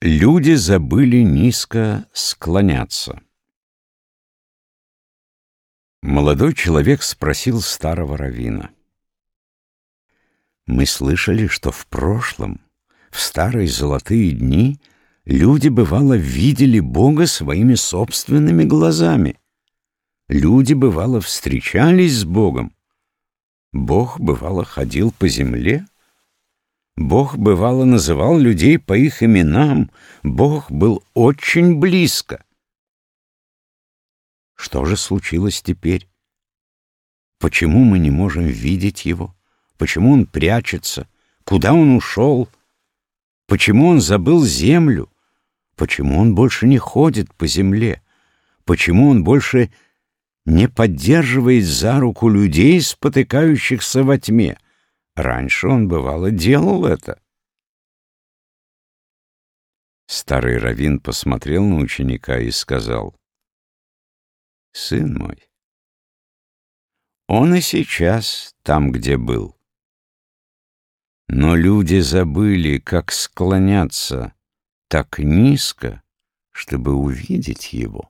Люди забыли низко склоняться. Молодой человек спросил старого равина. Мы слышали, что в прошлом, в старые золотые дни, люди, бывало, видели Бога своими собственными глазами. Люди, бывало, встречались с Богом. Бог, бывало, ходил по земле — Бог, бывало, называл людей по их именам. Бог был очень близко. Что же случилось теперь? Почему мы не можем видеть Его? Почему Он прячется? Куда Он ушел? Почему Он забыл землю? Почему Он больше не ходит по земле? Почему Он больше не поддерживает за руку людей, спотыкающихся во тьме? Раньше он, бывало, делал это. Старый раввин посмотрел на ученика и сказал, «Сын мой, он и сейчас там, где был. Но люди забыли, как склоняться так низко, чтобы увидеть его».